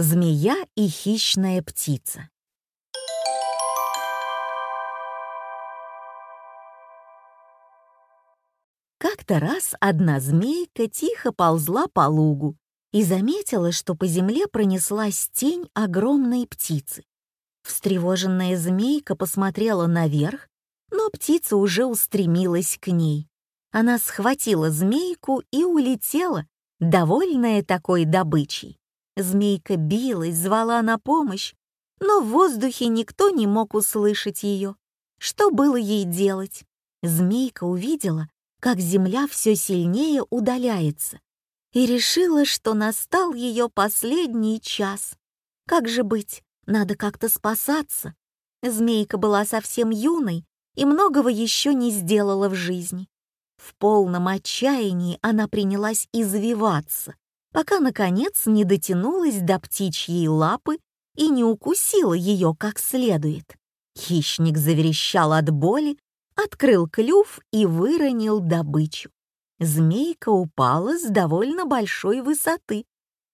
Змея и хищная птица. Как-то раз одна змейка тихо ползла по лугу и заметила, что по земле пронеслась тень огромной птицы. Встревоженная змейка посмотрела наверх, но птица уже устремилась к ней. Она схватила змейку и улетела, довольная такой добычей. Змейка билась, звала на помощь, но в воздухе никто не мог услышать ее. Что было ей делать? Змейка увидела, как земля все сильнее удаляется, и решила, что настал ее последний час. Как же быть? Надо как-то спасаться. Змейка была совсем юной и многого еще не сделала в жизни. В полном отчаянии она принялась извиваться, пока, наконец, не дотянулась до птичьей лапы и не укусила ее как следует. Хищник заверещал от боли, открыл клюв и выронил добычу. Змейка упала с довольно большой высоты,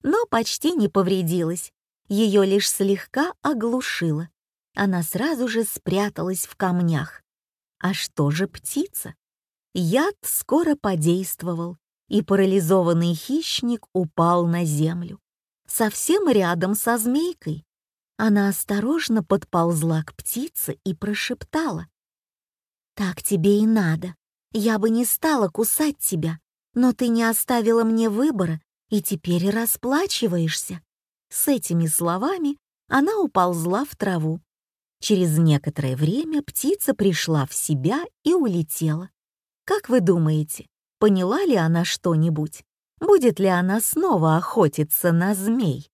но почти не повредилась, ее лишь слегка оглушило. Она сразу же спряталась в камнях. А что же птица? Яд скоро подействовал, и парализованный хищник упал на землю. Совсем рядом со змейкой. Она осторожно подползла к птице и прошептала. «Так тебе и надо. Я бы не стала кусать тебя, но ты не оставила мне выбора и теперь расплачиваешься». С этими словами она уползла в траву. Через некоторое время птица пришла в себя и улетела. Как вы думаете, поняла ли она что-нибудь? Будет ли она снова охотиться на змей?